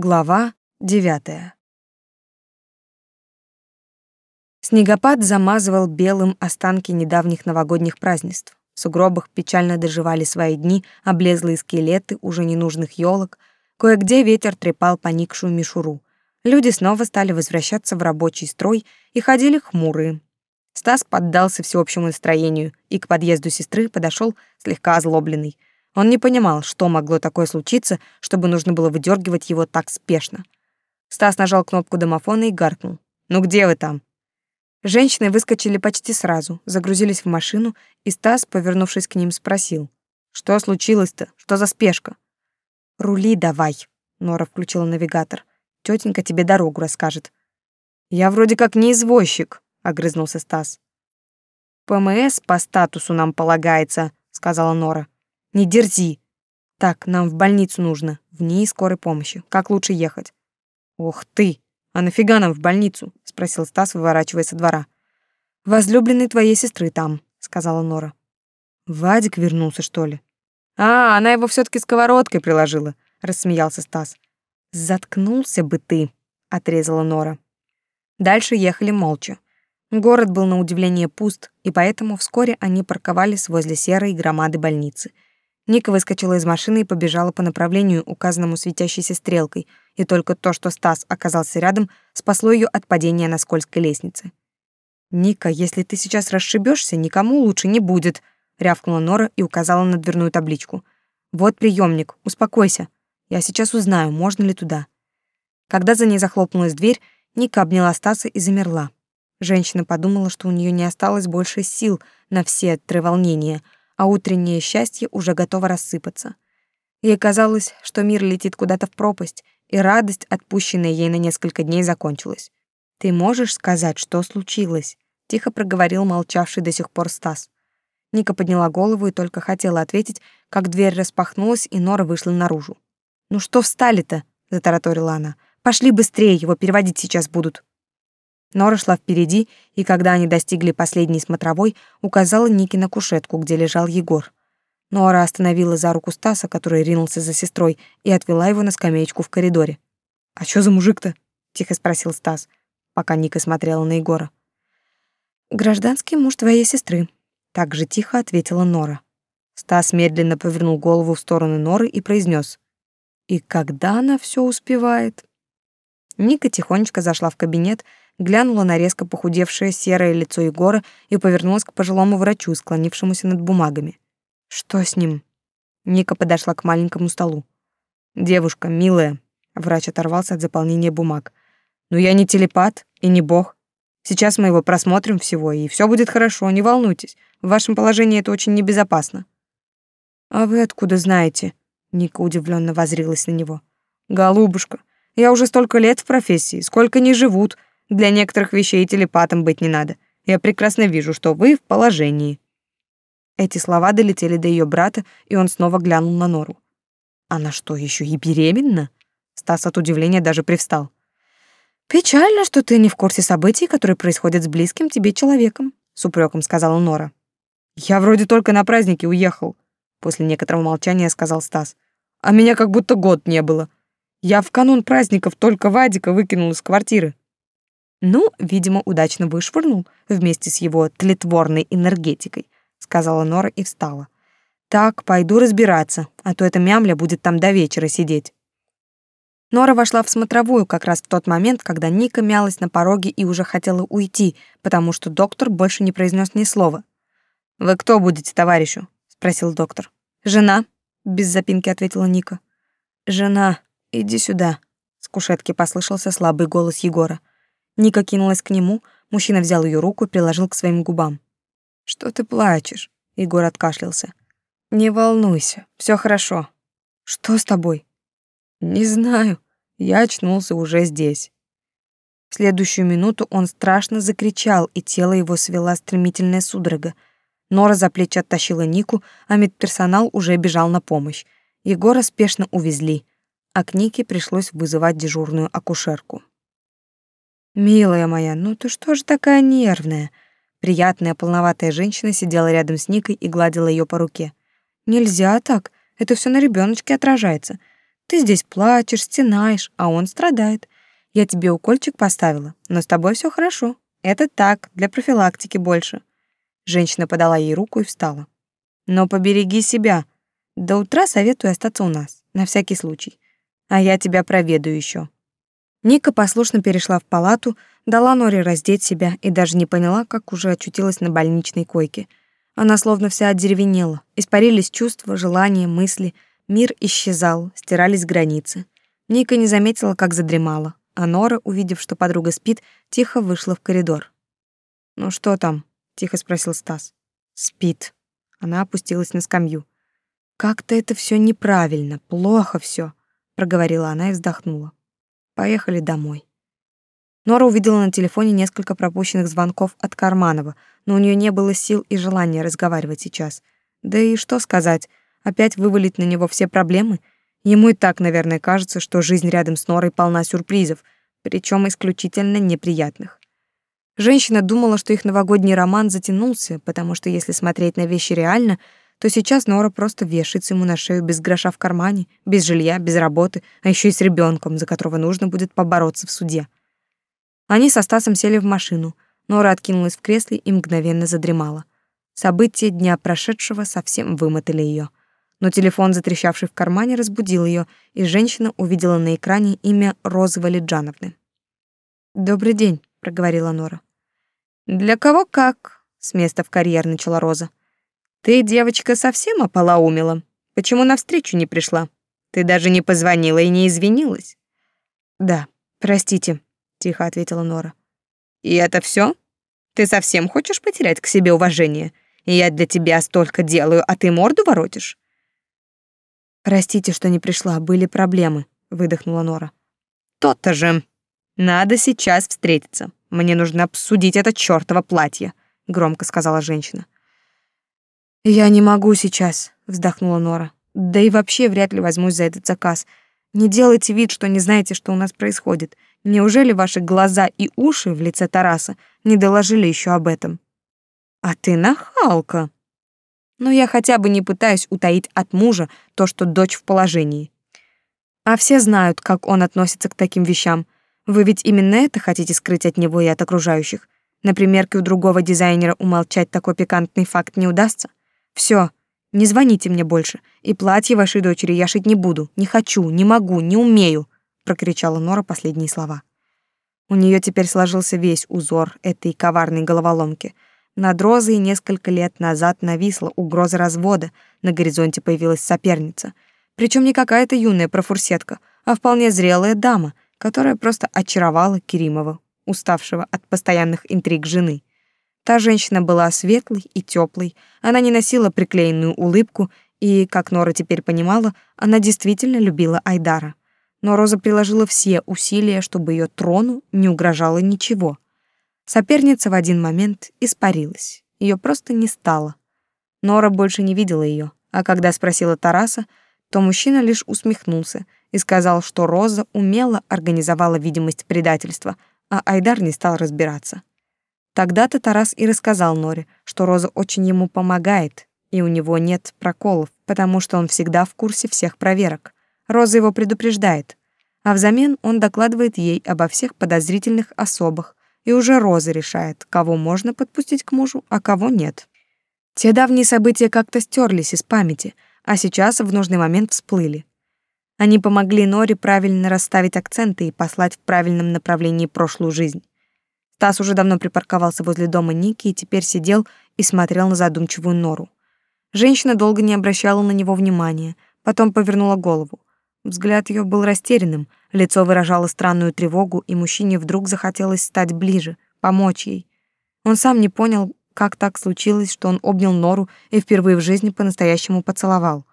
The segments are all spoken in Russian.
Глава девятая. Снегопад замазывал белым останки недавних новогодних празднеств. В сугробах печально доживали свои дни облезлые скелеты уже ненужных елок. Кое-где ветер трепал поникшую мишуру. Люди снова стали возвращаться в рабочий строй и ходили хмурые. Стас поддался всеобщему настроению и к подъезду сестры подошел слегка озлобленный — он не понимал, что могло такое случиться, чтобы нужно было выдергивать его так спешно. Стас нажал кнопку домофона и гаркнул. «Ну где вы там?» Женщины выскочили почти сразу, загрузились в машину, и Стас, повернувшись к ним, спросил. «Что случилось-то? Что за спешка?» «Рули давай», — Нора включила навигатор. Тетенька тебе дорогу расскажет». «Я вроде как не извозчик», — огрызнулся Стас. «ПМС по статусу нам полагается», — сказала Нора. Не дерзи. Так, нам в больницу нужно. В ней скорой помощи. Как лучше ехать? Ох ты! А нафига нам в больницу? спросил Стас, выворачивая со двора. Возлюбленный твоей сестры там, сказала Нора. Вадик вернулся, что ли? А, она его все таки сковородкой приложила, рассмеялся Стас. Заткнулся бы ты, отрезала Нора. Дальше ехали молча. Город был на удивление пуст, и поэтому вскоре они парковались возле серой громады больницы — Ника выскочила из машины и побежала по направлению, указанному светящейся стрелкой, и только то, что Стас оказался рядом, спасло ее от падения на скользкой лестнице. «Ника, если ты сейчас расшибешься, никому лучше не будет», — рявкнула Нора и указала на дверную табличку. «Вот приемник, успокойся. Я сейчас узнаю, можно ли туда». Когда за ней захлопнулась дверь, Ника обняла Стаса и замерла. Женщина подумала, что у нее не осталось больше сил на все треволнения — а утреннее счастье уже готово рассыпаться. Ей казалось, что мир летит куда-то в пропасть, и радость, отпущенная ей на несколько дней, закончилась. «Ты можешь сказать, что случилось?» — тихо проговорил молчавший до сих пор Стас. Ника подняла голову и только хотела ответить, как дверь распахнулась, и Нора вышла наружу. «Ну что встали-то?» — затараторила она. «Пошли быстрее, его переводить сейчас будут». Нора шла впереди, и когда они достигли последней смотровой, указала Нике на кушетку, где лежал Егор. Нора остановила за руку Стаса, который ринулся за сестрой, и отвела его на скамеечку в коридоре. «А что за мужик-то?» — тихо спросил Стас, пока Ника смотрела на Егора. «Гражданский муж твоей сестры», — так же тихо ответила Нора. Стас медленно повернул голову в сторону Норы и произнес: «И когда она все успевает?» Ника тихонечко зашла в кабинет, глянула на резко похудевшее серое лицо Егора и повернулась к пожилому врачу, склонившемуся над бумагами. «Что с ним?» Ника подошла к маленькому столу. «Девушка, милая», — врач оторвался от заполнения бумаг. «Но я не телепат и не бог. Сейчас мы его просмотрим всего, и все будет хорошо, не волнуйтесь. В вашем положении это очень небезопасно». «А вы откуда знаете?» Ника удивленно возрилась на него. «Голубушка, я уже столько лет в профессии, сколько не живут, для некоторых вещей телепатом быть не надо. Я прекрасно вижу, что вы в положении». Эти слова долетели до ее брата, и он снова глянул на Нору. «Она что, еще и беременна?» Стас от удивления даже привстал. «Печально, что ты не в курсе событий, которые происходят с близким тебе человеком», с упреком сказала Нора. «Я вроде только на праздники уехал», после некоторого молчания сказал Стас. «А меня как будто год не было. Я в канун праздников только Вадика выкинул из квартиры. Ну, видимо, удачно вышвырнул вместе с его тлетворной энергетикой, сказала Нора и встала. Так, пойду разбираться, а то эта мямля будет там до вечера сидеть. Нора вошла в смотровую как раз в тот момент, когда Ника мялась на пороге и уже хотела уйти, потому что доктор больше не произнес ни слова. «Вы кто будете товарищу?» — спросил доктор. «Жена», — без запинки ответила Ника. «Жена, иди сюда», — с кушетки послышался слабый голос Егора. Ника кинулась к нему, мужчина взял ее руку и приложил к своим губам. «Что ты плачешь?» — Егор откашлялся. «Не волнуйся, все хорошо». «Что с тобой?» «Не знаю. Я очнулся уже здесь». В следующую минуту он страшно закричал, и тело его свела стремительная судорога. Нора за плечи оттащила Нику, а медперсонал уже бежал на помощь. Егора спешно увезли, а к Нике пришлось вызывать дежурную акушерку. «Милая моя, ну ты что же такая нервная?» Приятная полноватая женщина сидела рядом с Никой и гладила ее по руке. «Нельзя так, это все на ребеночке отражается. Ты здесь плачешь, стенаешь, а он страдает. Я тебе укольчик поставила, но с тобой все хорошо. Это так, для профилактики больше. Женщина подала ей руку и встала. Но побереги себя. До утра советую остаться у нас, на всякий случай. А я тебя проведу еще. Ника послушно перешла в палату, дала Норе раздеть себя и даже не поняла, как уже очутилась на больничной койке. Она словно вся одеревенела. Испарились чувства, желания, мысли. Мир исчезал, стирались границы. Ника не заметила, как задремала, а Нора, увидев, что подруга спит, тихо вышла в коридор. «Ну что там?» — тихо спросил Стас. «Спит». Она опустилась на скамью. «Как-то это все неправильно, плохо все, проговорила она и вздохнула. Поехали домой. Нора увидела на телефоне несколько пропущенных звонков от Карманова, но у нее не было сил и желания разговаривать сейчас. Да и что сказать, опять вывалить на него все проблемы? Ему и так, наверное, кажется, что жизнь рядом с Норой полна сюрпризов, причем исключительно неприятных. Женщина думала, что их новогодний роман затянулся, потому что если смотреть на вещи реально — то сейчас Нора просто вешается ему на шею без гроша в кармане, без жилья, без работы, а еще и с ребенком, за которого нужно будет побороться в суде. Они со Стасом сели в машину. Нора откинулась в кресле и мгновенно задремала. События дня прошедшего совсем вымотали ее. Но телефон, затрещавший в кармане, разбудил ее, и женщина увидела на экране имя Розы Валиджановны. «Добрый день», — проговорила Нора. «Для кого как?» — с места в карьер начала Роза. Ты, девочка, совсем ополоумела? Почему навстречу не пришла? Ты даже не позвонила и не извинилась. Да, простите, тихо ответила Нора. И это все? Ты совсем хочешь потерять к себе уважение? Я для тебя столько делаю, а ты морду воротишь? Простите, что не пришла, были проблемы, выдохнула Нора. То-то же. Надо сейчас встретиться. Мне нужно обсудить это чёртово платье, громко сказала женщина. «Я не могу сейчас», — вздохнула Нора. «Да и вообще вряд ли возьмусь за этот заказ. Не делайте вид, что не знаете, что у нас происходит. Неужели ваши глаза и уши в лице Тараса не доложили еще об этом?» «А ты нахалка!» «Но я хотя бы не пытаюсь утаить от мужа то, что дочь в положении. А все знают, как он относится к таким вещам. Вы ведь именно это хотите скрыть от него и от окружающих. На примерке у другого дизайнера умолчать такой пикантный факт не удастся. Все, не звоните мне больше, и платье вашей дочери я шить не буду, не хочу, не могу, не умею, прокричала Нора последние слова. У нее теперь сложился весь узор этой коварной головоломки. Над Розой несколько лет назад нависла угроза развода, на горизонте появилась соперница. Причем не какая-то юная профурсетка, а вполне зрелая дама, которая просто очаровала Керимова, уставшего от постоянных интриг жены. Та женщина была светлой и теплой, она не носила приклеенную улыбку, и, как Нора теперь понимала, она действительно любила Айдара. Но Роза приложила все усилия, чтобы ее трону не угрожало ничего. Соперница в один момент испарилась. Ее просто не стало. Нора больше не видела ее, а когда спросила Тараса, то мужчина лишь усмехнулся и сказал, что Роза умело организовала видимость предательства, а Айдар не стал разбираться. Тогда-то Тарас и рассказал Норе, что Роза очень ему помогает, и у него нет проколов, потому что он всегда в курсе всех проверок. Роза его предупреждает, а взамен он докладывает ей обо всех подозрительных особах, и уже Роза решает, кого можно подпустить к мужу, а кого нет. Те давние события как-то стерлись из памяти, а сейчас в нужный момент всплыли. Они помогли Норе правильно расставить акценты и послать в правильном направлении прошлую жизнь. Стас уже давно припарковался возле дома Ники и теперь сидел и смотрел на задумчивую нору. Женщина долго не обращала на него внимания, потом повернула голову. Взгляд ее был растерянным, лицо выражало странную тревогу, и мужчине вдруг захотелось стать ближе, помочь ей. Он сам не понял, как так случилось, что он обнял Нору и впервые в жизни по-настоящему поцеловал.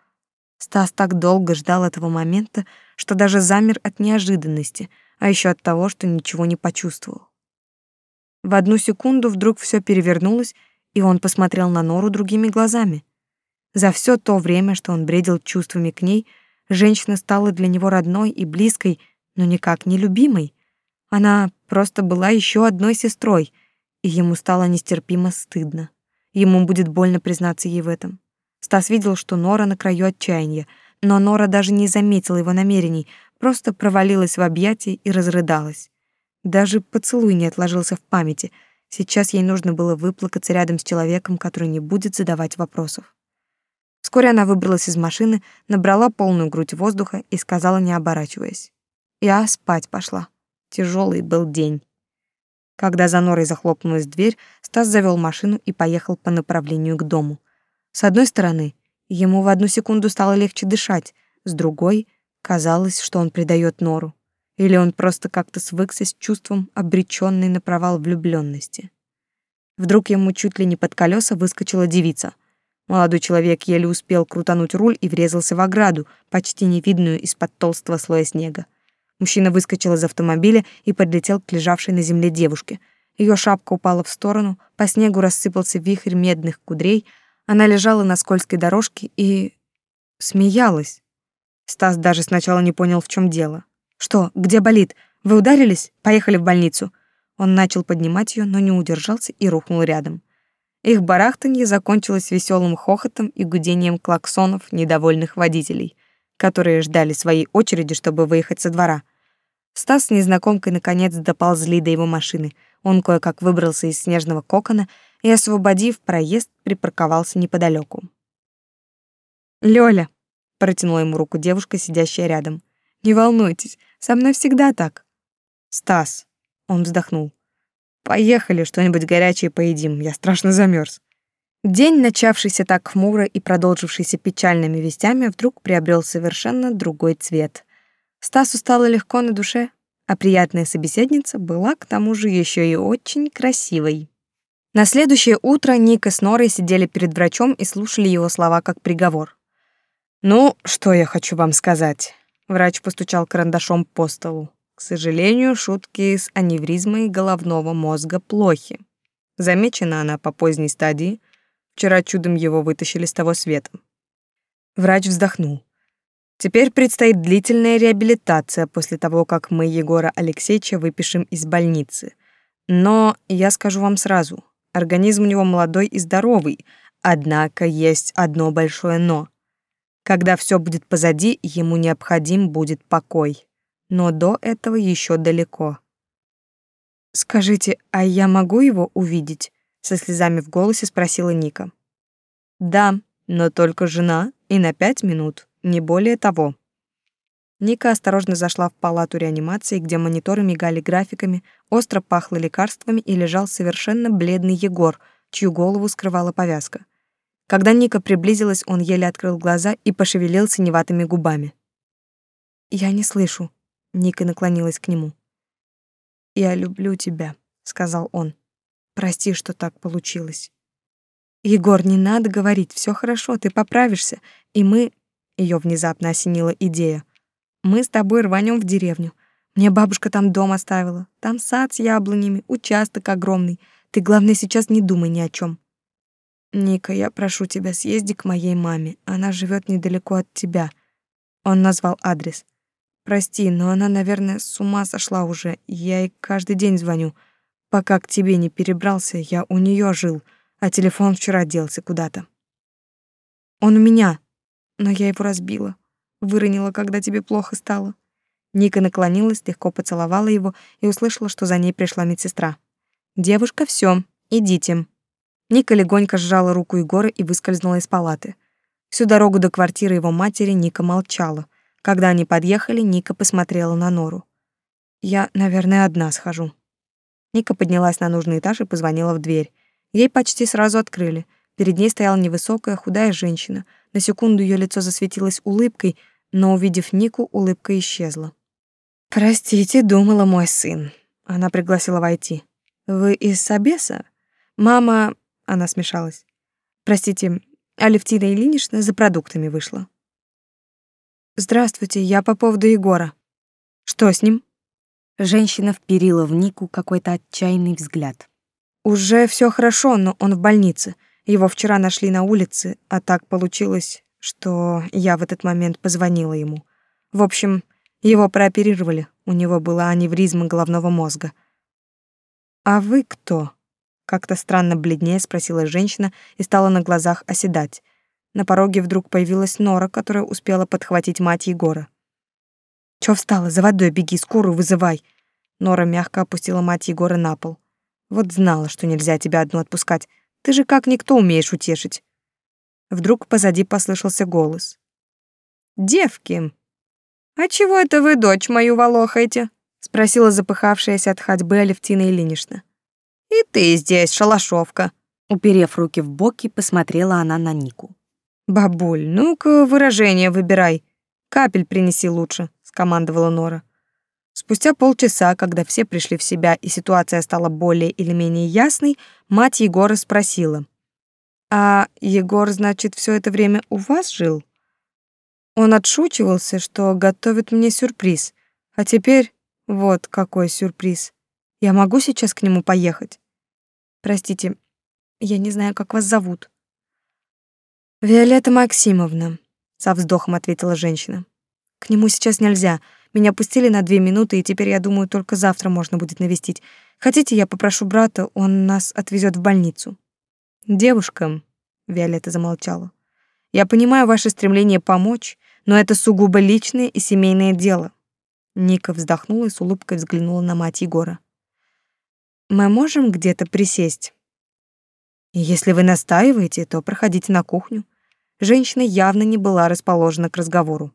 Стас так долго ждал этого момента, что даже замер от неожиданности, а еще от того, что ничего не почувствовал. В одну секунду вдруг все перевернулось, и он посмотрел на Нору другими глазами. За все то время, что он бредил чувствами к ней, женщина стала для него родной и близкой, но никак не любимой. Она просто была еще одной сестрой, и ему стало нестерпимо стыдно. Ему будет больно признаться ей в этом. Стас видел, что Нора на краю отчаяния, но Нора даже не заметила его намерений, просто провалилась в объятия и разрыдалась. Даже поцелуй не отложился в памяти. Сейчас ей нужно было выплакаться рядом с человеком, который не будет задавать вопросов. Вскоре она выбралась из машины, набрала полную грудь воздуха и сказала, не оборачиваясь: "Я спать пошла. Тяжелый был день". Когда за Норой захлопнулась дверь, Стас завёл машину и поехал по направлению к дому. С одной стороны, ему в одну секунду стало легче дышать, с другой казалось, что он предает Нору. Или он просто как-то свыкся с чувством обречённой на провал влюблённости. Вдруг ему чуть ли не под колёса выскочила девица. Молодой человек еле успел крутануть руль и врезался в ограду, почти невидную из-под толстого слоя снега. Мужчина выскочил из автомобиля и подлетел к лежавшей на земле девушке. Её шапка упала в сторону, по снегу рассыпался вихрь медных кудрей, она лежала на скользкой дорожке и смеялась. Стас даже сначала не понял, в чем дело. Что, где болит? Вы ударились? Поехали в больницу. Он начал поднимать ее, но не удержался и рухнул рядом. Их барахтанье закончилось веселым хохотом и гудением клаксонов недовольных водителей которые ждали своей очереди, чтобы выехать со двора. Стас с незнакомкой наконец доползли до его машины. Он кое-как выбрался из снежного кокона и, освободив проезд, припарковался неподалеку. «Лёля», — протянула ему руку девушка, сидящая рядом, — «не волнуйтесь, со мной всегда так». «Стас», — он вздохнул, — «поехали, что-нибудь горячее поедим, я страшно замерз. День, начавшийся так хмуро и продолжившийся печальными вестями, вдруг приобрел совершенно другой цвет. Стасу стало легко на душе, а приятная собеседница была к тому же еще и очень красивой. На следующее утро Ника с Норой сидели перед врачом и слушали его слова как приговор. «Ну, что я хочу вам сказать?» Врач постучал карандашом по столу. «К сожалению, шутки с аневризмой головного мозга плохи. Замечена она по поздней стадии — Вчера чудом его вытащили с того света. Врач вздохнул. Теперь предстоит длительная реабилитация после того, как мы Егора Алексеевича выпишем из больницы. Но я скажу вам сразу, организм у него молодой и здоровый, однако есть одно большое но. Когда все будет позади, ему необходим будет покой. Но до этого еще далеко. Скажите, а я могу его увидеть? со слезами в голосе спросила Ника. Да, но только жена и на пять минут, не более того. Ника осторожно зашла в палату реанимации, где мониторы мигали графиками, остро пахло лекарствами и лежал совершенно бледный Егор, чью голову скрывала повязка. Когда Ника приблизилась, он еле открыл глаза и пошевелил синеватыми губами. «Я не слышу», — Ника наклонилась к нему. «Я люблю тебя», — сказал он. Прости, что так получилось. Егор, не надо говорить, все хорошо, ты поправишься, и мы Ее внезапно осенила идея. Мы с тобой рванем в деревню. Мне бабушка там дом оставила. Там сад с яблонями, участок огромный. Ты, главное, сейчас не думай ни о чем. Ника, я прошу тебя, съезди к моей маме. Она живет недалеко от тебя. Он назвал адрес. Прости, но она, наверное, с ума сошла уже. Я ей каждый день звоню. Пока к тебе не перебрался, я у нее жил, а телефон вчера делся куда-то. Он у меня, но я его разбила. Выронила, когда тебе плохо стало. Ника наклонилась, легко поцеловала его и услышала, что за ней пришла медсестра. «Девушка, все, идите». Ника легонько сжала руку Егора и выскользнула из палаты. Всю дорогу до квартиры его матери Ника молчала. Когда они подъехали, Ника посмотрела на Нору. «Я, наверное, одна схожу». Ника поднялась на нужный этаж и позвонила в дверь. Ей почти сразу открыли. Перед ней стояла невысокая, худая женщина. На секунду ее лицо засветилось улыбкой, но, увидев Нику, улыбка исчезла. «Простите, думала мой сын». Она пригласила войти. «Вы из Собеса? Мама...» Она смешалась. «Простите, Алевтина Ильинична за продуктами вышла». «Здравствуйте, я по поводу Егора». «Что с ним?» Женщина вперила в Нику какой-то отчаянный взгляд. Уже все хорошо, но он в больнице. Его вчера нашли на улице, а так получилось, что я в этот момент позвонила ему. В общем, его прооперировали. У него была аневризма головного мозга. А вы кто? Как-то странно бледнее спросила женщина и стала на глазах оседать. На пороге вдруг появилась Нора, которая успела подхватить мать Егора. «Чё встала? За водой беги, скорую вызывай!» Нора мягко опустила мать Егора на пол. «Вот знала, что нельзя тебя одну отпускать. Ты же как никто умеешь утешить». Вдруг позади послышался голос. «Девки, а чего это вы дочь мою волохаете?» спросила запыхавшаяся от ходьбы Алевтина Ильинична. «И ты здесь, шалашовка!» Уперев руки в боки, посмотрела она на Нику. «Бабуль, ну-ка выражение выбирай. Капель принеси лучше», — скомандовала Нора. Спустя полчаса, когда все пришли в себя и ситуация стала более или менее ясной, мать Егора спросила. «А Егор, значит, все это время у вас жил?» Он отшучивался, что готовит мне сюрприз, а теперь вот какой сюрприз. Я могу сейчас к нему поехать? Простите, я не знаю, как вас зовут. Виолетта Максимовна, со вздохом ответила женщина. К нему сейчас нельзя. Меня пустили на две минуты, и теперь, я думаю, только завтра можно будет навестить. Хотите, я попрошу брата, он нас отвезет в больницу. Девушка, Виолетта замолчала. Я понимаю ваше стремление помочь, но это сугубо личное и семейное дело. Ника вздохнула и с улыбкой взглянула на мать Егора. Мы можем где-то присесть. если вы настаиваете, то проходите на кухню. Женщина явно не была расположена к разговору.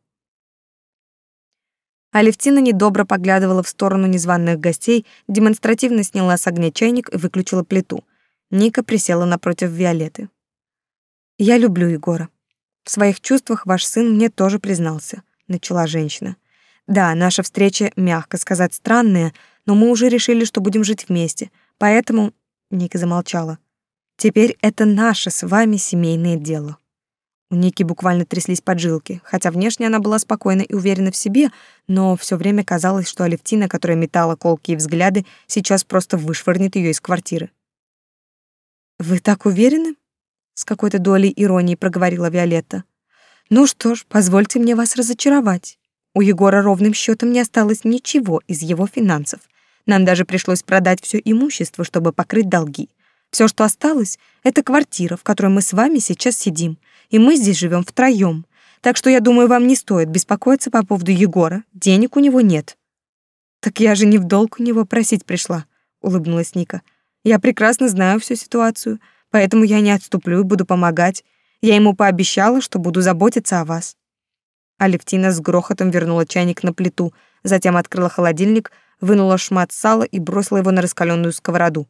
Алевтина недобро поглядывала в сторону незваных гостей, демонстративно сняла с огня чайник и выключила плиту. Ника присела напротив Виолеты. «Я люблю Егора. В своих чувствах ваш сын мне тоже признался», — начала женщина. Да, наша встреча, мягко сказать, странная, но мы уже решили, что будем жить вместе. Поэтому Ника замолчала. Теперь это наше с вами семейное дело. У Ники буквально тряслись поджилки, хотя внешне она была спокойна и уверена в себе, но все время казалось, что Алевтина, которая метала колкие взгляды, сейчас просто вышвырнет ее из квартиры. «Вы так уверены?» — с какой-то долей иронии проговорила Виолетта. «Ну что ж, позвольте мне вас разочаровать. У Егора ровным счетом не осталось ничего из его финансов. Нам даже пришлось продать все имущество, чтобы покрыть долги. Все, что осталось, это квартира, в которой мы с вами сейчас сидим, и мы здесь живем втроем. Так что я думаю, вам не стоит беспокоиться по поводу Егора. Денег у него нет. Так я же не в долг у него просить пришла, улыбнулась Ника. Я прекрасно знаю всю ситуацию, поэтому я не отступлю и буду помогать. Я ему пообещала, что буду заботиться о вас. Алевтина с грохотом вернула чайник на плиту, затем открыла холодильник, вынула шмат сала и бросила его на раскаленную сковороду.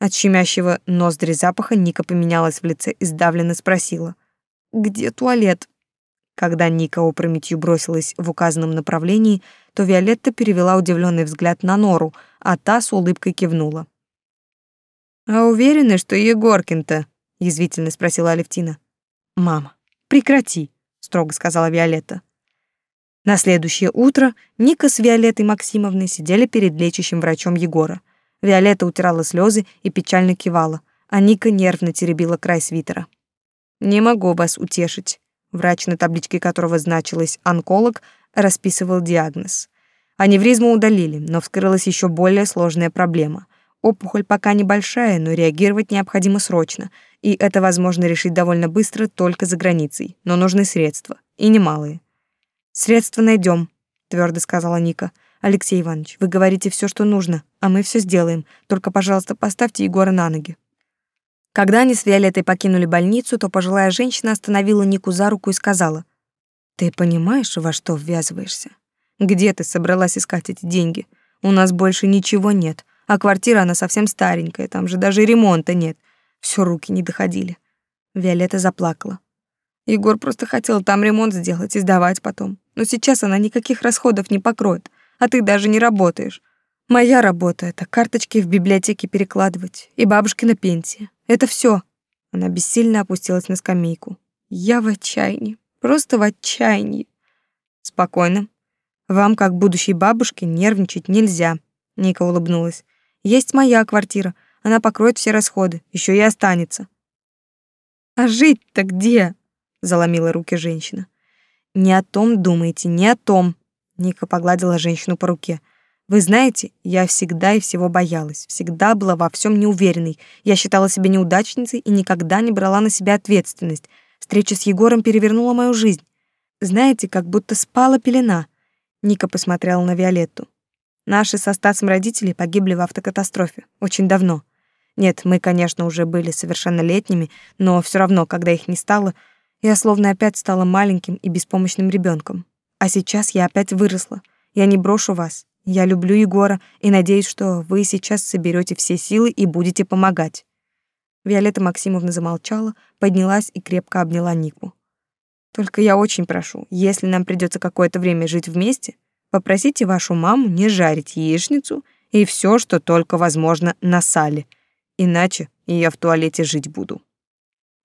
От щемящего ноздри запаха Ника поменялась в лице и сдавленно спросила. «Где туалет?» Когда Ника опрометью бросилась в указанном направлении, то Виолетта перевела удивленный взгляд на Нору, а та с улыбкой кивнула. «А уверены, что Егоркин-то?» — язвительно спросила Алевтина. «Мама, прекрати», — строго сказала Виолетта. На следующее утро Ника с Виолеттой Максимовной сидели перед лечащим врачом Егора. Виолетта утирала слезы и печально кивала, а Ника нервно теребила край свитера. «Не могу вас утешить», врач, на табличке которого значилось «онколог», расписывал диагноз. Аневризму удалили, но вскрылась еще более сложная проблема. Опухоль пока небольшая, но реагировать необходимо срочно, и это возможно решить довольно быстро только за границей, но нужны средства, и немалые. Средства найдем, твердо сказала Ника. Алексей Иванович, вы говорите все, что нужно, а мы все сделаем. Только, пожалуйста, поставьте Егора на ноги. Когда они с Виолеттой покинули больницу, то пожилая женщина остановила Нику за руку и сказала: "Ты понимаешь, во что ввязываешься? Где ты собралась искать эти деньги? У нас больше ничего нет, а квартира она совсем старенькая, там же даже ремонта нет. Все руки не доходили". Виолетта заплакала. Егор просто хотел там ремонт сделать и сдавать потом но сейчас она никаких расходов не покроет, а ты даже не работаешь. Моя работа — это карточки в библиотеке перекладывать и бабушкина пенсия. Это все. Она бессильно опустилась на скамейку. Я в отчаянии, просто в отчаянии. Спокойно. Вам, как будущей бабушке, нервничать нельзя. Ника улыбнулась. Есть моя квартира, она покроет все расходы, еще и останется. А жить-то где? Заломила руки женщина. Не о том думаете, не о том. Ника погладила женщину по руке. Вы знаете, я всегда и всего боялась, всегда была во всем неуверенной. Я считала себя неудачницей и никогда не брала на себя ответственность. Встреча с Егором перевернула мою жизнь. Знаете, как будто спала пелена. Ника посмотрела на Виолетту. Наши со Стасом родители погибли в автокатастрофе очень давно. Нет, мы, конечно, уже были совершеннолетними, но все равно, когда их не стало, я словно опять стала маленьким и беспомощным ребенком. А сейчас я опять выросла. Я не брошу вас. Я люблю Егора и надеюсь, что вы сейчас соберете все силы и будете помогать. Виолетта Максимовна замолчала, поднялась и крепко обняла Нику. Только я очень прошу, если нам придется какое-то время жить вместе, попросите вашу маму не жарить яичницу и все, что только возможно, на сале — иначе я в туалете жить буду.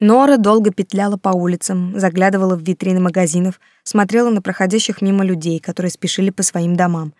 Нора долго петляла по улицам, заглядывала в витрины магазинов, смотрела на проходящих мимо людей, которые спешили по своим домам.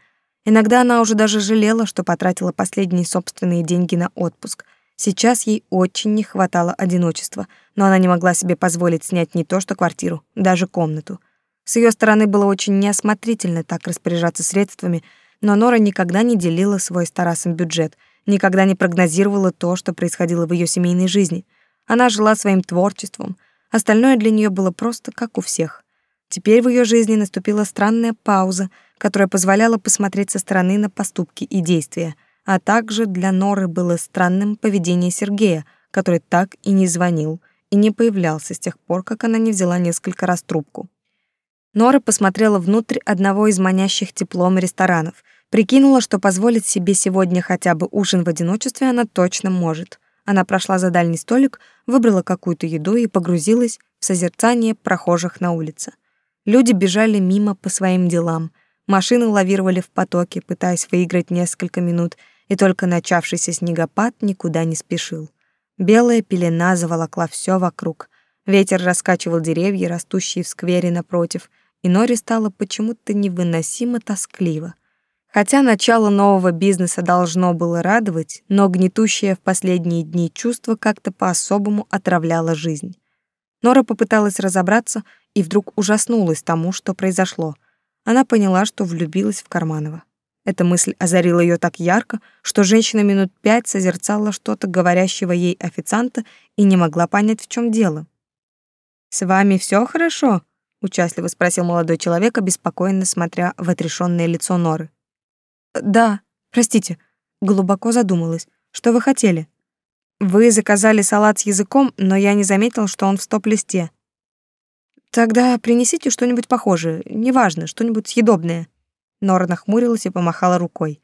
Иногда она уже даже жалела, что потратила последние собственные деньги на отпуск. Сейчас ей очень не хватало одиночества, но она не могла себе позволить снять не то что квартиру, даже комнату. С ее стороны было очень неосмотрительно так распоряжаться средствами, но Нора никогда не делила свой с Тарасом бюджет — никогда не прогнозировала то, что происходило в ее семейной жизни. Она жила своим творчеством, остальное для нее было просто как у всех. Теперь в ее жизни наступила странная пауза, которая позволяла посмотреть со стороны на поступки и действия, а также для Норы было странным поведение Сергея, который так и не звонил и не появлялся с тех пор, как она не взяла несколько раз трубку. Нора посмотрела внутрь одного из манящих теплом ресторанов — Прикинула, что позволить себе сегодня хотя бы ужин в одиночестве она точно может. Она прошла за дальний столик, выбрала какую-то еду и погрузилась в созерцание прохожих на улице. Люди бежали мимо по своим делам. Машины лавировали в потоке, пытаясь выиграть несколько минут, и только начавшийся снегопад никуда не спешил. Белая пелена заволокла все вокруг. Ветер раскачивал деревья, растущие в сквере напротив, и Нори стало почему-то невыносимо тоскливо — Хотя начало нового бизнеса должно было радовать, но гнетущее в последние дни чувство как-то по-особому отравляло жизнь. Нора попыталась разобраться и вдруг ужаснулась тому, что произошло. Она поняла, что влюбилась в Карманова. Эта мысль озарила ее так ярко, что женщина минут пять созерцала что-то говорящего ей официанта и не могла понять, в чем дело. «С вами все хорошо?» — участливо спросил молодой человек, обеспокоенно смотря в отрешенное лицо Норы. Да, простите, глубоко задумалась. Что вы хотели? Вы заказали салат с языком, но я не заметил, что он в стоп-листе. Тогда принесите что-нибудь похожее, неважно, что-нибудь съедобное. Нора нахмурилась и помахала рукой.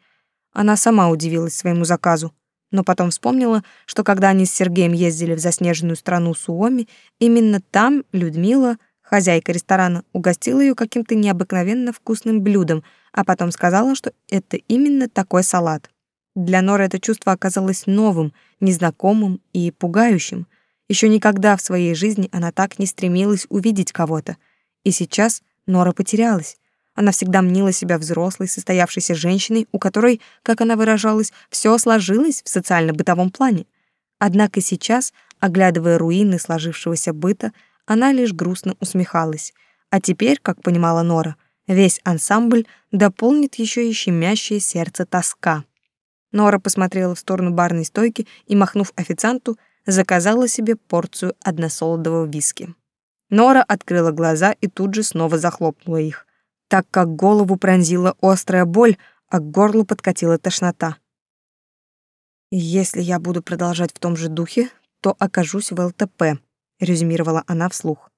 Она сама удивилась своему заказу, но потом вспомнила, что когда они с Сергеем ездили в заснеженную страну Суоми, именно там Людмила, хозяйка ресторана, угостила ее каким-то необыкновенно вкусным блюдом — а потом сказала, что это именно такой салат. Для Норы это чувство оказалось новым, незнакомым и пугающим. Еще никогда в своей жизни она так не стремилась увидеть кого-то. И сейчас Нора потерялась. Она всегда мнила себя взрослой, состоявшейся женщиной, у которой, как она выражалась, все сложилось в социально-бытовом плане. Однако сейчас, оглядывая руины сложившегося быта, она лишь грустно усмехалась. А теперь, как понимала Нора, — Весь ансамбль дополнит еще и щемящее сердце тоска. Нора посмотрела в сторону барной стойки и, махнув официанту, заказала себе порцию односолодового виски. Нора открыла глаза и тут же снова захлопнула их, так как голову пронзила острая боль, а к горлу подкатила тошнота. «Если я буду продолжать в том же духе, то окажусь в ЛТП», — резюмировала она вслух.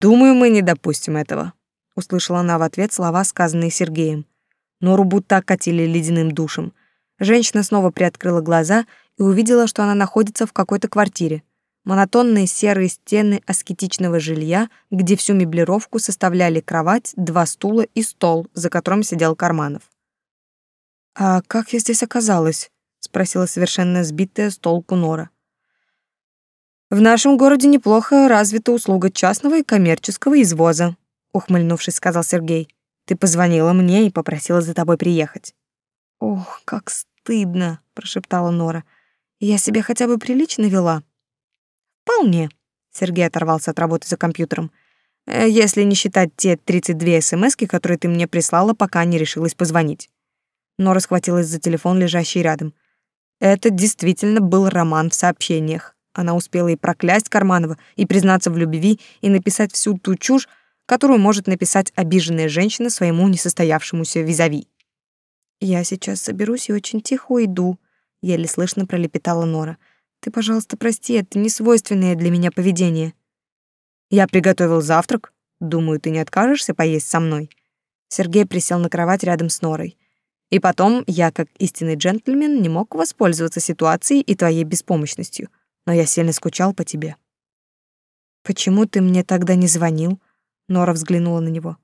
«Думаю, мы не допустим этого», услышала она в ответ слова, сказанные Сергеем. Нору будто окатили ледяным душем. Женщина снова приоткрыла глаза и увидела, что она находится в какой-то квартире. Монотонные серые стены аскетичного жилья, где всю меблировку составляли кровать, два стула и стол, за которым сидел Карманов. «А как я здесь оказалась?» — спросила совершенно сбитая с толку Нора. «В нашем городе неплохо развита услуга частного и коммерческого извоза», ухмыльнувшись, сказал Сергей. Ты позвонила мне и попросила за тобой приехать. Ох, как стыдно, прошептала Нора. Я себя хотя бы прилично вела. Вполне. Сергей оторвался от работы за компьютером. Э, если не считать те 32 смски, которые ты мне прислала, пока не решилась позвонить. Нора схватилась за телефон, лежащий рядом. Это действительно был роман в сообщениях. Она успела и проклясть Карманова, и признаться в любви, и написать всю ту чушь, которую может написать обиженная женщина своему несостоявшемуся визави. «Я сейчас соберусь и очень тихо уйду», — еле слышно пролепетала Нора. «Ты, пожалуйста, прости, это не свойственное для меня поведение». «Я приготовил завтрак. Думаю, ты не откажешься поесть со мной?» Сергей присел на кровать рядом с Норой. «И потом, я, как истинный джентльмен, не мог воспользоваться ситуацией и твоей беспомощностью, но я сильно скучал по тебе». «Почему ты мне тогда не звонил?» Нора взглянула на него.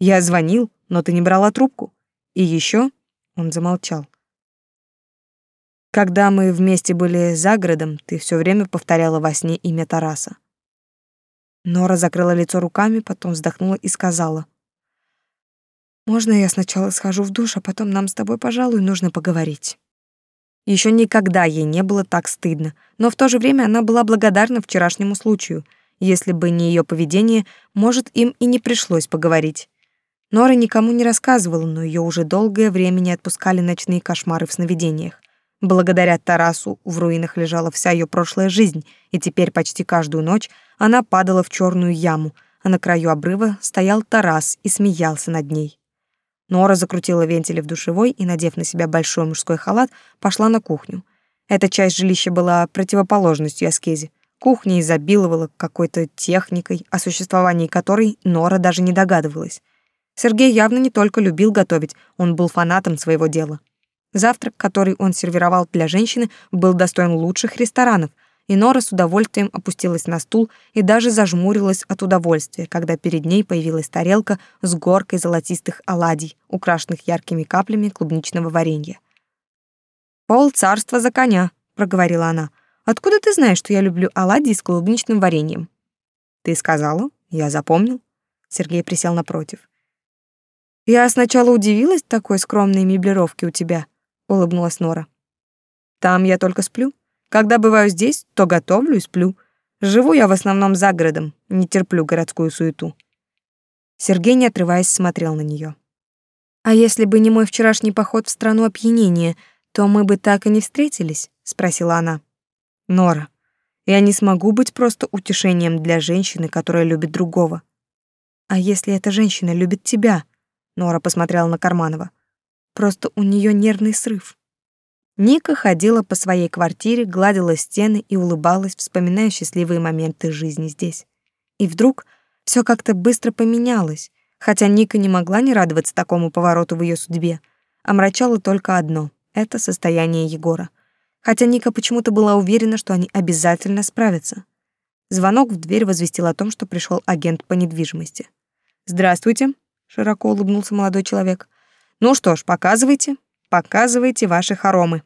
«Я звонил, но ты не брала трубку. И еще он замолчал. Когда мы вместе были за городом, ты все время повторяла во сне имя Тараса. Нора закрыла лицо руками, потом вздохнула и сказала: "Можно я сначала схожу в душ, а потом нам с тобой, пожалуй, нужно поговорить?" Еще никогда ей не было так стыдно, но в то же время она была благодарна вчерашнему случаю. Если бы не ее поведение, может, им и не пришлось поговорить. Нора никому не рассказывала, но ее уже долгое время не отпускали ночные кошмары в сновидениях. Благодаря Тарасу в руинах лежала вся ее прошлая жизнь, и теперь почти каждую ночь она падала в черную яму, а на краю обрыва стоял Тарас и смеялся над ней. Нора закрутила вентили в душевой и, надев на себя большой мужской халат, пошла на кухню. Эта часть жилища была противоположностью аскезе. Кухня изобиловала какой-то техникой, о существовании которой Нора даже не догадывалась. Сергей явно не только любил готовить, он был фанатом своего дела. Завтрак, который он сервировал для женщины, был достоин лучших ресторанов, и Нора с удовольствием опустилась на стул и даже зажмурилась от удовольствия, когда перед ней появилась тарелка с горкой золотистых оладий, украшенных яркими каплями клубничного варенья. «Пол царства за коня», — проговорила она. «Откуда ты знаешь, что я люблю оладьи с клубничным вареньем?» «Ты сказала, я запомнил». Сергей присел напротив. Я сначала удивилась такой скромной меблировке у тебя, улыбнулась Нора. Там я только сплю. Когда бываю здесь, то готовлю и сплю. Живу я в основном за городом, не терплю городскую суету. Сергей, не отрываясь, смотрел на нее. А если бы не мой вчерашний поход в страну опьянения, то мы бы так и не встретились, спросила она. Нора, я не смогу быть просто утешением для женщины, которая любит другого. А если эта женщина любит тебя? Нора посмотрела на Карманова. Просто у нее нервный срыв. Ника ходила по своей квартире, гладила стены и улыбалась, вспоминая счастливые моменты жизни здесь. И вдруг все как-то быстро поменялось, хотя Ника не могла не радоваться такому повороту в ее судьбе. Омрачало только одно — это состояние Егора. Хотя Ника почему-то была уверена, что они обязательно справятся. Звонок в дверь возвестил о том, что пришел агент по недвижимости. «Здравствуйте», широко улыбнулся молодой человек. Ну что ж, показывайте, показывайте ваши хоромы.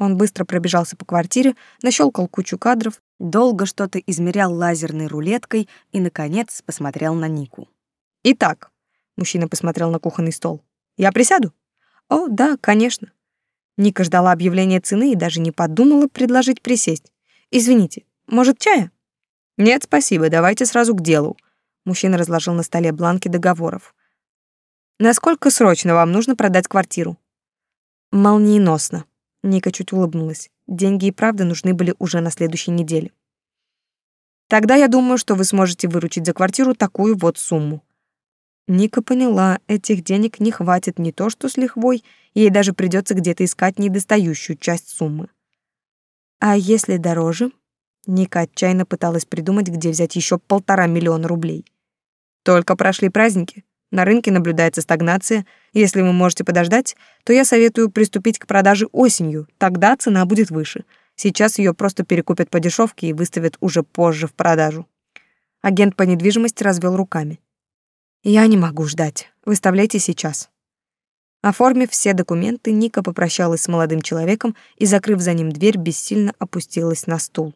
Он быстро пробежался по квартире, нащелкал кучу кадров, долго что-то измерял лазерной рулеткой и наконец посмотрел на Нику. Итак, мужчина посмотрел на кухонный стол. Я присяду? О, да, конечно. Ника ждала объявления цены и даже не подумала предложить присесть. Извините, может, чая? Нет, спасибо, давайте сразу к делу. Мужчина разложил на столе бланки договоров. Насколько срочно вам нужно продать квартиру? Молниеносно. Ника чуть улыбнулась. Деньги и правда нужны были уже на следующей неделе. Тогда я думаю, что вы сможете выручить за квартиру такую вот сумму. Ника поняла, этих денег не хватит не то что с лихвой, ей даже придется где-то искать недостающую часть суммы. А если дороже? Ника отчаянно пыталась придумать, где взять еще полтора миллиона рублей. Только прошли праздники. На рынке наблюдается стагнация. Если вы можете подождать, то я советую приступить к продаже осенью, тогда цена будет выше. Сейчас ее просто перекупят по дешевке и выставят уже позже в продажу. Агент по недвижимости развел руками. Я не могу ждать. Выставляйте сейчас. Оформив все документы, Ника попрощалась с молодым человеком и, закрыв за ним дверь, бессильно опустилась на стул.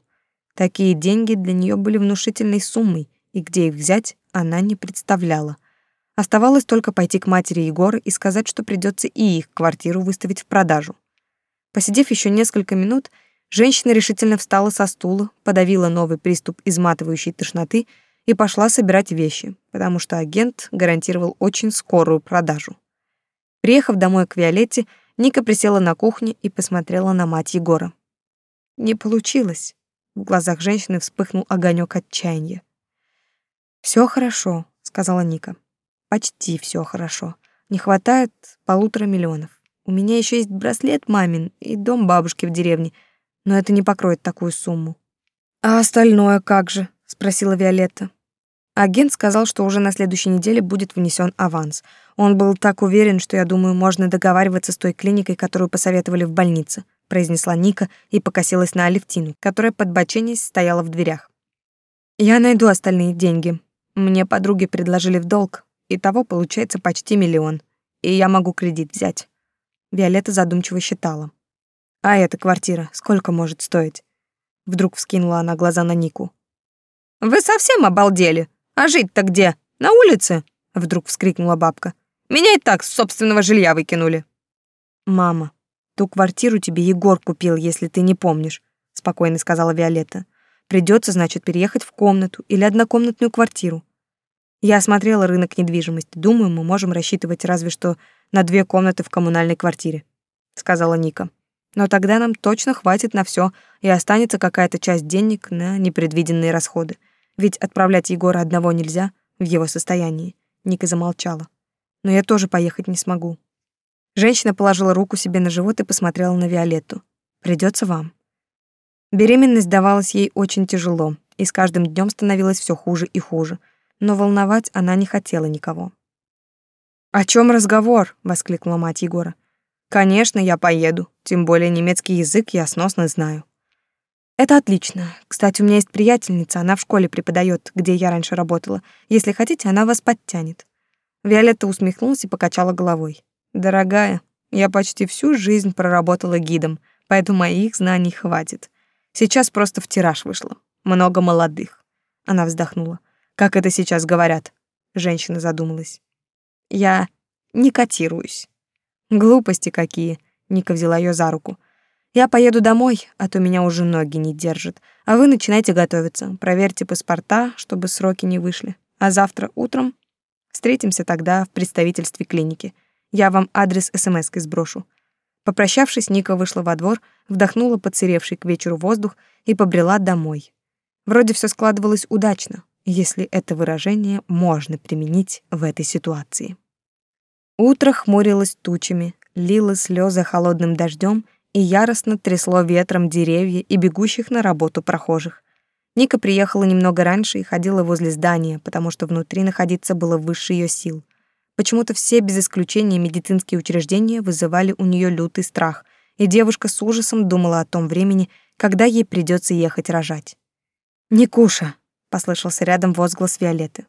Такие деньги для нее были внушительной суммой, и где их взять, она не представляла. Оставалось только пойти к матери Егора и сказать, что придется и их квартиру выставить в продажу. Посидев еще несколько минут, женщина решительно встала со стула, подавила новый приступ изматывающей тошноты и пошла собирать вещи, потому что агент гарантировал очень скорую продажу. Приехав домой к Виолетте, Ника присела на кухне и посмотрела на мать Егора. Не получилось. В глазах женщины вспыхнул огонек отчаяния. Все хорошо, сказала Ника. Почти все хорошо. Не хватает полутора миллионов. У меня еще есть браслет мамин и дом бабушки в деревне, но это не покроет такую сумму. А остальное как же? спросила Виолетта. Агент сказал, что уже на следующей неделе будет внесен аванс. Он был так уверен, что я думаю, можно договариваться с той клиникой, которую посоветовали в больнице, произнесла Ника и покосилась на Алевтину, которая подбоченясь стояла в дверях. Я найду остальные деньги. Мне подруги предложили в долг, и того получается почти миллион, и я могу кредит взять. Виолетта задумчиво считала. А эта квартира сколько может стоить? Вдруг вскинула она глаза на Нику. Вы совсем обалдели? А жить-то где? На улице? Вдруг вскрикнула бабка. Меня и так с собственного жилья выкинули. Мама, ту квартиру тебе Егор купил, если ты не помнишь, спокойно сказала Виолетта. Придется, значит, переехать в комнату или однокомнатную квартиру. Я осмотрела рынок недвижимости. Думаю, мы можем рассчитывать разве что на две комнаты в коммунальной квартире, сказала Ника. Но тогда нам точно хватит на все, и останется какая-то часть денег на непредвиденные расходы. Ведь отправлять Егора одного нельзя в его состоянии. Ника замолчала. Но я тоже поехать не смогу. Женщина положила руку себе на живот и посмотрела на Виолетту. Придется вам. Беременность давалась ей очень тяжело, и с каждым днем становилось все хуже и хуже, но волновать она не хотела никого. «О чем разговор?» — воскликнула мать Егора. «Конечно, я поеду, тем более немецкий язык я сносно знаю». Это отлично. Кстати, у меня есть приятельница, она в школе преподает, где я раньше работала. Если хотите, она вас подтянет. Виолетта усмехнулась и покачала головой. Дорогая, я почти всю жизнь проработала гидом, поэтому моих знаний хватит. Сейчас просто в тираж вышло. Много молодых. Она вздохнула. Как это сейчас говорят? Женщина задумалась. Я не котируюсь. Глупости какие. Ника взяла ее за руку. Я поеду домой, а то меня уже ноги не держат. А вы начинайте готовиться. Проверьте паспорта, чтобы сроки не вышли. А завтра утром встретимся тогда в представительстве клиники. Я вам адрес СМС-кой сброшу. Попрощавшись, Ника вышла во двор, вдохнула подсыревший к вечеру воздух и побрела домой. Вроде все складывалось удачно, если это выражение можно применить в этой ситуации. Утро хмурилось тучами, лило слезы холодным дождем и яростно трясло ветром деревья и бегущих на работу прохожих. Ника приехала немного раньше и ходила возле здания, потому что внутри находиться было выше ее сил. Почему-то все без исключения медицинские учреждения вызывали у нее лютый страх, и девушка с ужасом думала о том времени, когда ей придется ехать рожать. «Никуша!» — послышался рядом возглас Виолетты.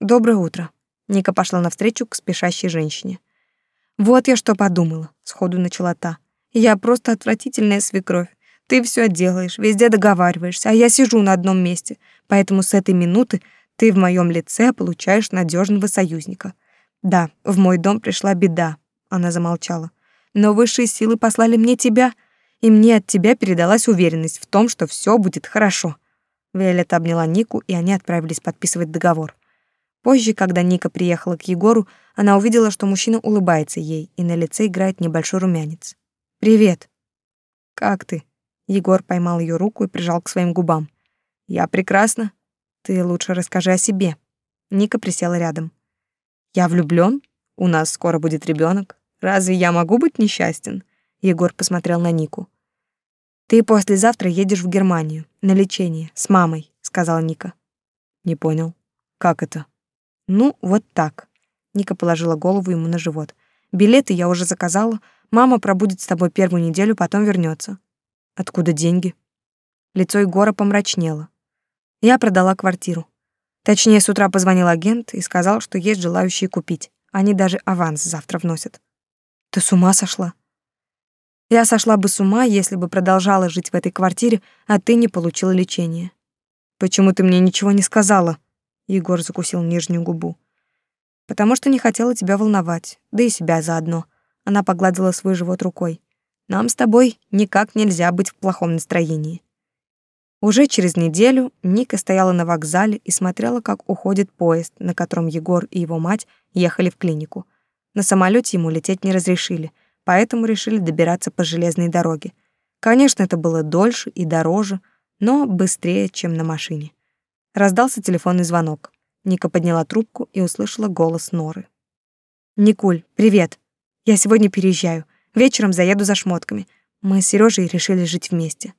«Доброе утро!» Ника пошла навстречу к спешащей женщине. «Вот я что подумала», — сходу начала та. Я просто отвратительная свекровь. Ты все делаешь, везде договариваешься, а я сижу на одном месте. Поэтому с этой минуты ты в моем лице получаешь надежного союзника. Да, в мой дом пришла беда. Она замолчала. Но высшие силы послали мне тебя, и мне от тебя передалась уверенность в том, что все будет хорошо. Виолетта обняла Нику, и они отправились подписывать договор. Позже, когда Ника приехала к Егору, она увидела, что мужчина улыбается ей, и на лице играет небольшой румянец. Привет. Как ты? Егор поймал ее руку и прижал к своим губам. Я прекрасно. Ты лучше расскажи о себе. Ника присела рядом. Я влюблён. У нас скоро будет ребёнок. Разве я могу быть несчастен? Егор посмотрел на Нику. Ты послезавтра едешь в Германию на лечение с мамой, сказала Ника. Не понял. Как это? Ну, вот так. Ника положила голову ему на живот. Билеты я уже заказала, Мама пробудет с тобой первую неделю, потом вернется. Откуда деньги? Лицо Егора помрачнело. Я продала квартиру. Точнее, с утра позвонил агент и сказал, что есть желающие купить. Они даже аванс завтра вносят. Ты с ума сошла? Я сошла бы с ума, если бы продолжала жить в этой квартире, а ты не получила лечение. Почему ты мне ничего не сказала? Егор закусил нижнюю губу. Потому что не хотела тебя волновать, да и себя заодно. Она погладила свой живот рукой. Нам с тобой никак нельзя быть в плохом настроении. Уже через неделю Ника стояла на вокзале и смотрела, как уходит поезд, на котором Егор и его мать ехали в клинику. На самолете ему лететь не разрешили, поэтому решили добираться по железной дороге. Конечно, это было дольше и дороже, но быстрее, чем на машине. Раздался телефонный звонок. Ника подняла трубку и услышала голос Норы. «Никуль, привет. Я сегодня переезжаю. Вечером заеду за шмотками. Мы с Сережей решили жить вместе».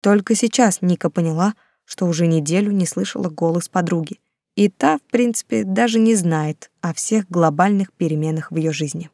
Только сейчас Ника поняла, что уже неделю не слышала голос подруги. И та, в принципе, даже не знает о всех глобальных переменах в ее жизни.